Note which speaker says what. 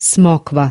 Speaker 1: Smokva.